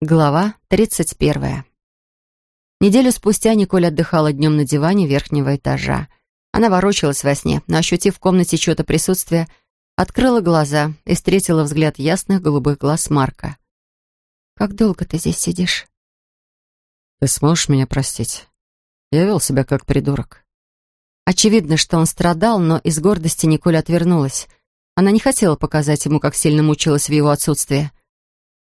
Глава 31. Неделю спустя Николь отдыхала днем на диване верхнего этажа. Она ворочалась во сне, но, ощутив в комнате чье-то присутствие, открыла глаза и встретила взгляд ясных голубых глаз Марка. «Как долго ты здесь сидишь?» «Ты сможешь меня простить? Я вел себя как придурок». Очевидно, что он страдал, но из гордости Николь отвернулась. Она не хотела показать ему, как сильно мучилась в его отсутствии.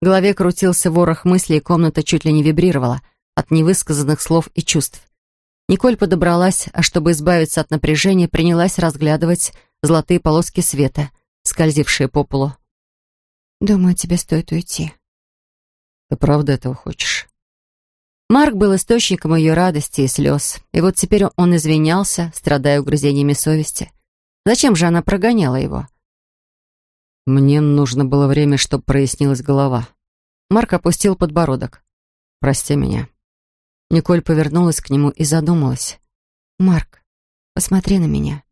В голове крутился ворох мыслей, и комната чуть ли не вибрировала от невысказанных слов и чувств. Николь подобралась, а чтобы избавиться от напряжения, принялась разглядывать золотые полоски света, скользившие по полу. «Думаю, тебе стоит уйти». «Ты правда этого хочешь?» Марк был источником ее радости и слез, и вот теперь он извинялся, страдая угрызениями совести. Зачем же она прогоняла его? Мне нужно было время, чтобы прояснилась голова. Марк опустил подбородок. «Прости меня». Николь повернулась к нему и задумалась. «Марк, посмотри на меня».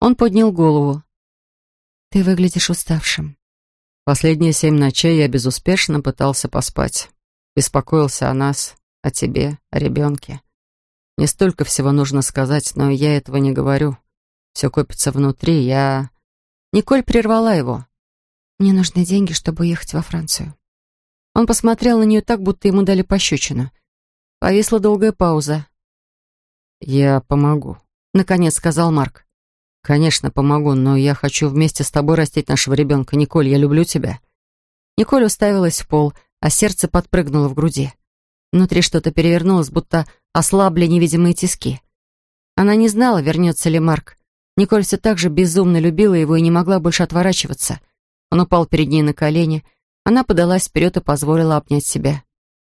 Он поднял голову. «Ты выглядишь уставшим». Последние семь ночей я безуспешно пытался поспать. Беспокоился о нас, о тебе, о ребенке. Не столько всего нужно сказать, но я этого не говорю. Все копится внутри, я... Николь прервала его. Мне нужны деньги, чтобы уехать во Францию. Он посмотрел на нее так, будто ему дали пощечину. Повисла долгая пауза. «Я помогу», — наконец сказал Марк. «Конечно, помогу, но я хочу вместе с тобой растить нашего ребенка. Николь, я люблю тебя». Николь уставилась в пол, а сердце подпрыгнуло в груди. Внутри что-то перевернулось, будто ослабли невидимые тиски. Она не знала, вернется ли Марк. Николь все так же безумно любила его и не могла больше отворачиваться. Он упал перед ней на колени. Она подалась вперед и позволила обнять себя.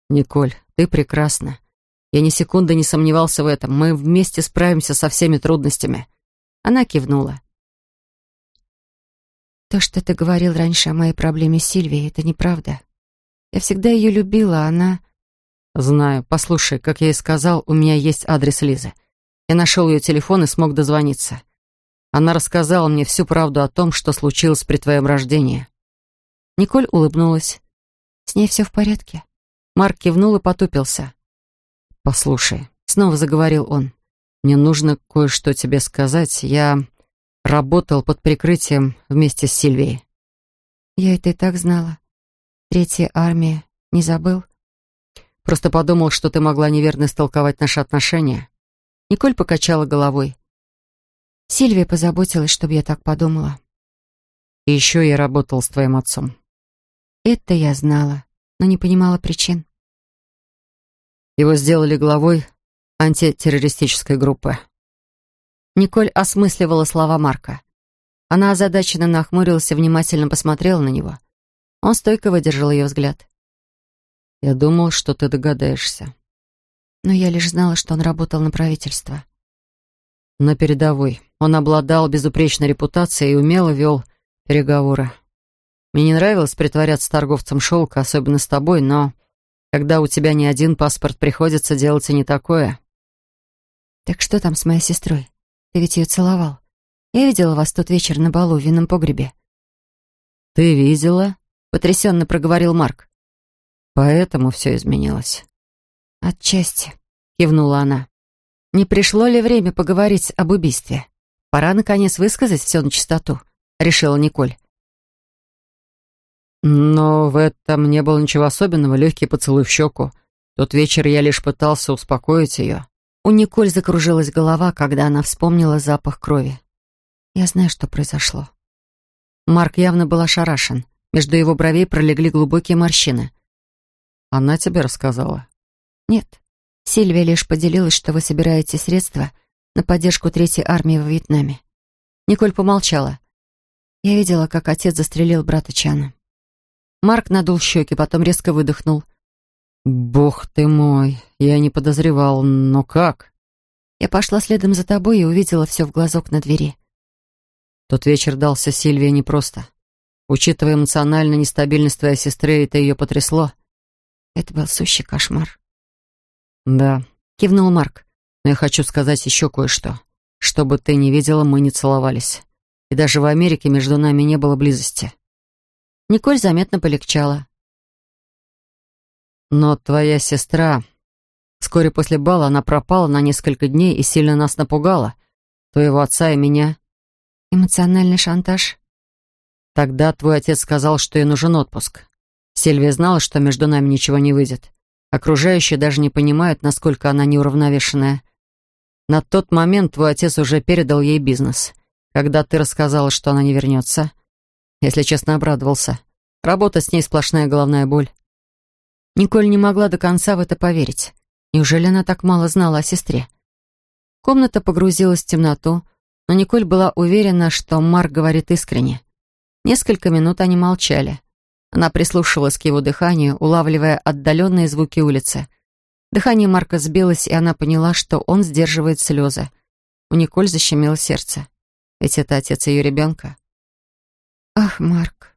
«Николь, ты прекрасна. Я ни секунды не сомневался в этом. Мы вместе справимся со всеми трудностями». Она кивнула. «То, что ты говорил раньше о моей проблеме с Сильвией, это неправда. Я всегда ее любила, а она...» «Знаю. Послушай, как я и сказал, у меня есть адрес Лизы. Я нашел ее телефон и смог дозвониться. Она рассказала мне всю правду о том, что случилось при твоем рождении». Николь улыбнулась. «С ней все в порядке?» Марк кивнул и потупился. «Послушай», — снова заговорил он, — «мне нужно кое-что тебе сказать. Я работал под прикрытием вместе с Сильвией». «Я это и так знала. Третья армия. Не забыл?» «Просто подумал, что ты могла неверно истолковать наши отношения». Николь покачала головой. Сильвия позаботилась, чтобы я так подумала. И еще я работал с твоим отцом. Это я знала, но не понимала причин. Его сделали главой антитеррористической группы. Николь осмысливала слова Марка. Она озадаченно нахмурилась и внимательно посмотрела на него. Он стойко выдержал ее взгляд. «Я думал, что ты догадаешься». Но я лишь знала, что он работал на правительство. На передовой. Он обладал безупречной репутацией и умело вел переговоры. Мне не нравилось притворяться торговцем шелка, особенно с тобой, но когда у тебя не один паспорт, приходится делать и не такое. Так что там с моей сестрой? Ты ведь ее целовал. Я видела вас тот вечер на балу в винном погребе. Ты видела? Потрясенно проговорил Марк. Поэтому все изменилось. Отчасти, кивнула она. Не пришло ли время поговорить об убийстве? Пора, наконец, высказать все на чистоту, решила Николь. Но в этом не было ничего особенного, легкий поцелуй в щеку. Тот вечер я лишь пытался успокоить ее. У Николь закружилась голова, когда она вспомнила запах крови. Я знаю, что произошло. Марк явно был ошарашен. Между его бровей пролегли глубокие морщины. «Она тебе рассказала?» «Нет. Сильвия лишь поделилась, что вы собираете средства на поддержку Третьей армии во Вьетнаме. Николь помолчала. Я видела, как отец застрелил брата Чана. Марк надул щеки, потом резко выдохнул. «Бог ты мой, я не подозревал, но как?» Я пошла следом за тобой и увидела все в глазок на двери. Тот вечер дался Сильвии непросто. Учитывая эмоциональную нестабильность твоей сестры, это ее потрясло. Это был сущий кошмар. «Да», — кивнул Марк. «Но я хочу сказать еще кое-что. Что бы ты ни видела, мы не целовались. И даже в Америке между нами не было близости». Николь заметно полегчала. Но твоя сестра... Вскоре после бала она пропала на несколько дней и сильно нас напугала. Твоего отца и меня. Эмоциональный шантаж? Тогда твой отец сказал, что ей нужен отпуск. Сильвия знала, что между нами ничего не выйдет. Окружающие даже не понимают, насколько она неуравновешенная. На тот момент твой отец уже передал ей бизнес. Когда ты рассказала, что она не вернется, если честно, обрадовался. Работа с ней сплошная головная боль. Николь не могла до конца в это поверить. Неужели она так мало знала о сестре? Комната погрузилась в темноту, но Николь была уверена, что Марк говорит искренне. Несколько минут они молчали. Она прислушивалась к его дыханию, улавливая отдаленные звуки улицы. Дыхание Марка сбилось, и она поняла, что он сдерживает слезы. У Николь защемило сердце. Ведь это отец ее ребенка. «Ах, Марк!»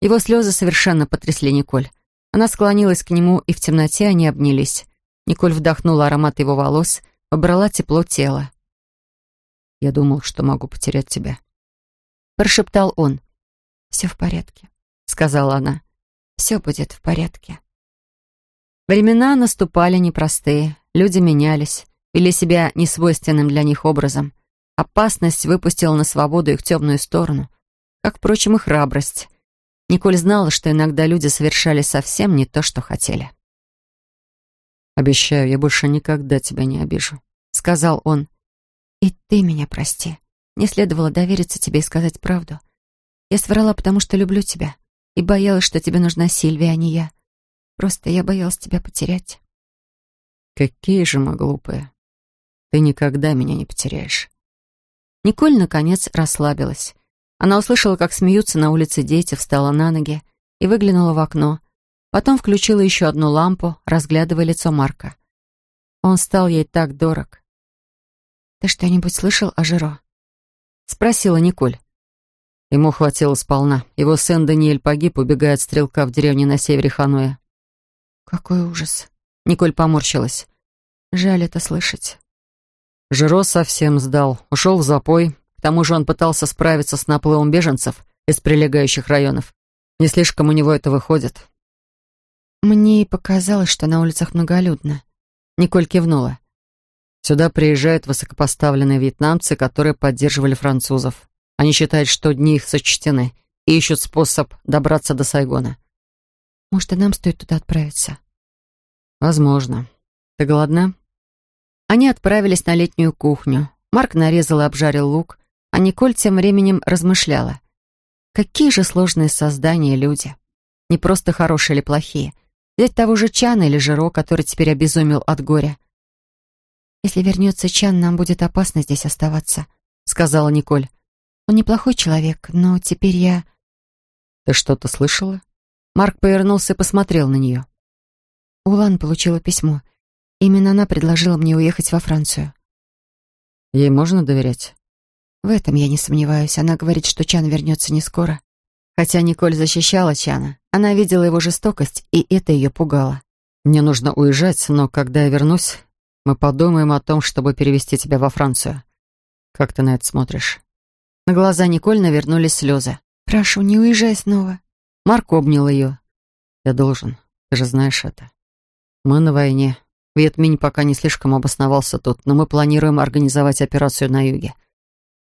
Его слезы совершенно потрясли Николь. Она склонилась к нему, и в темноте они обнялись. Николь вдохнула аромат его волос, побрала тепло тела. «Я думал, что могу потерять тебя», — прошептал он. «Все в порядке», — сказала она. «Все будет в порядке». Времена наступали непростые, люди менялись, вели себя несвойственным для них образом. Опасность выпустила на свободу их темную сторону, как, впрочем, и храбрость. Николь знала, что иногда люди совершали совсем не то, что хотели. «Обещаю, я больше никогда тебя не обижу», — сказал он. «И ты меня прости. Не следовало довериться тебе и сказать правду. Я соврала, потому что люблю тебя, и боялась, что тебе нужна Сильвия, а не я. Просто я боялась тебя потерять». «Какие же мы глупые. Ты никогда меня не потеряешь». Николь, наконец, расслабилась. Она услышала, как смеются на улице дети, встала на ноги и выглянула в окно. Потом включила еще одну лампу, разглядывая лицо Марка. Он стал ей так дорог. «Ты что-нибудь слышал о Жиро?» — спросила Николь. Ему хватило сполна. Его сын Даниэль погиб, убегая от стрелка в деревне на севере Хануя. «Какой ужас!» — Николь поморщилась. «Жаль это слышать». Жиро совсем сдал, ушел в запой, тому же он пытался справиться с наплывом беженцев из прилегающих районов. Не слишком у него это выходит. Мне и показалось, что на улицах многолюдно. Николь кивнула. Сюда приезжают высокопоставленные вьетнамцы, которые поддерживали французов. Они считают, что дни их сочтены и ищут способ добраться до Сайгона. Может, и нам стоит туда отправиться? Возможно. Ты голодна? Они отправились на летнюю кухню. Марк нарезал и обжарил лук, а Николь тем временем размышляла. Какие же сложные создания люди. Не просто хорошие или плохие. Взять того же Чана или Жиро, который теперь обезумел от горя. «Если вернется Чан, нам будет опасно здесь оставаться», — сказала Николь. «Он неплохой человек, но теперь я...» «Ты что-то слышала?» Марк повернулся и посмотрел на нее. Улан получила письмо. Именно она предложила мне уехать во Францию. «Ей можно доверять?» В этом я не сомневаюсь. Она говорит, что Чан вернется не скоро. Хотя Николь защищала Чана. Она видела его жестокость, и это ее пугало. «Мне нужно уезжать, но когда я вернусь, мы подумаем о том, чтобы перевести тебя во Францию. Как ты на это смотришь?» На глаза Николь навернулись слезы. «Прошу, не уезжай снова». Марк обнял ее. «Я должен. Ты же знаешь это. Мы на войне. Вьетминь пока не слишком обосновался тут, но мы планируем организовать операцию на юге.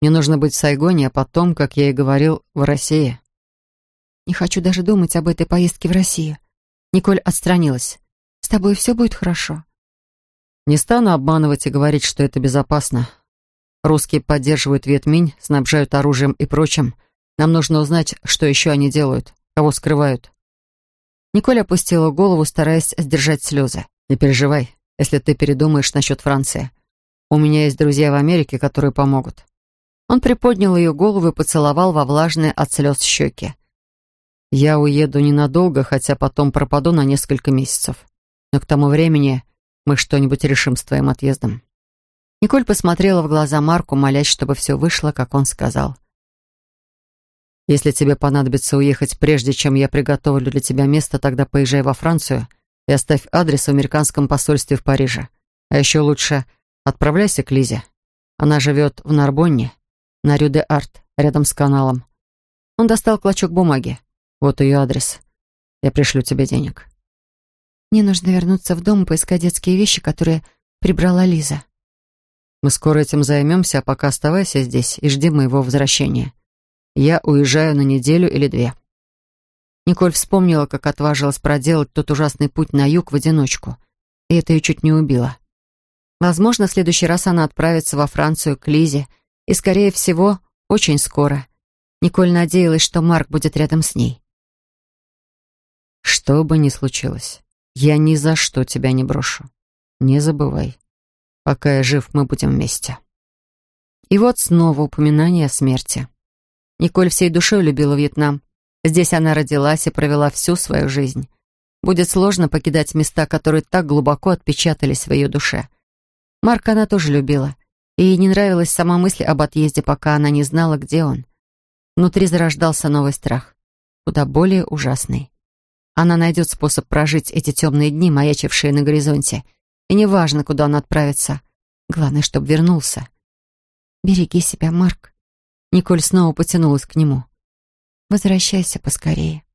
Мне нужно быть в Сайгоне, а потом, как я и говорил, в России. Не хочу даже думать об этой поездке в Россию. Николь отстранилась. С тобой все будет хорошо. Не стану обманывать и говорить, что это безопасно. Русские поддерживают Ветминь, снабжают оружием и прочим. Нам нужно узнать, что еще они делают, кого скрывают. Николь опустила голову, стараясь сдержать слезы. Не переживай, если ты передумаешь насчет Франции. У меня есть друзья в Америке, которые помогут. Он приподнял ее голову и поцеловал во влажные от слез щеки. «Я уеду ненадолго, хотя потом пропаду на несколько месяцев. Но к тому времени мы что-нибудь решим с твоим отъездом». Николь посмотрела в глаза Марку, молясь, чтобы все вышло, как он сказал. «Если тебе понадобится уехать прежде, чем я приготовлю для тебя место, тогда поезжай во Францию и оставь адрес в американском посольстве в Париже. А еще лучше отправляйся к Лизе. Она живет в Нарбонне, на Рю-де-Арт, рядом с каналом. Он достал клочок бумаги. Вот ее адрес. Я пришлю тебе денег. Мне нужно вернуться в дом и поискать детские вещи, которые прибрала Лиза. Мы скоро этим займемся, а пока оставайся здесь и жди моего возвращения. Я уезжаю на неделю или две». Николь вспомнила, как отважилась проделать тот ужасный путь на юг в одиночку, и это ее чуть не убило. Возможно, в следующий раз она отправится во Францию к Лизе, и, скорее всего, очень скоро. Николь надеялась, что Марк будет рядом с ней. «Что бы ни случилось, я ни за что тебя не брошу. Не забывай. Пока я жив, мы будем вместе». И вот снова упоминание о смерти. Николь всей душой любила Вьетнам. Здесь она родилась и провела всю свою жизнь. Будет сложно покидать места, которые так глубоко отпечатались в ее душе. Марка она тоже любила. И ей не нравилась сама мысль об отъезде, пока она не знала, где он. Внутри зарождался новый страх, куда более ужасный. Она найдет способ прожить эти темные дни, маячившие на горизонте, и неважно, куда он отправится. Главное, чтобы вернулся. «Береги себя, Марк». Николь снова потянулась к нему. «Возвращайся поскорее».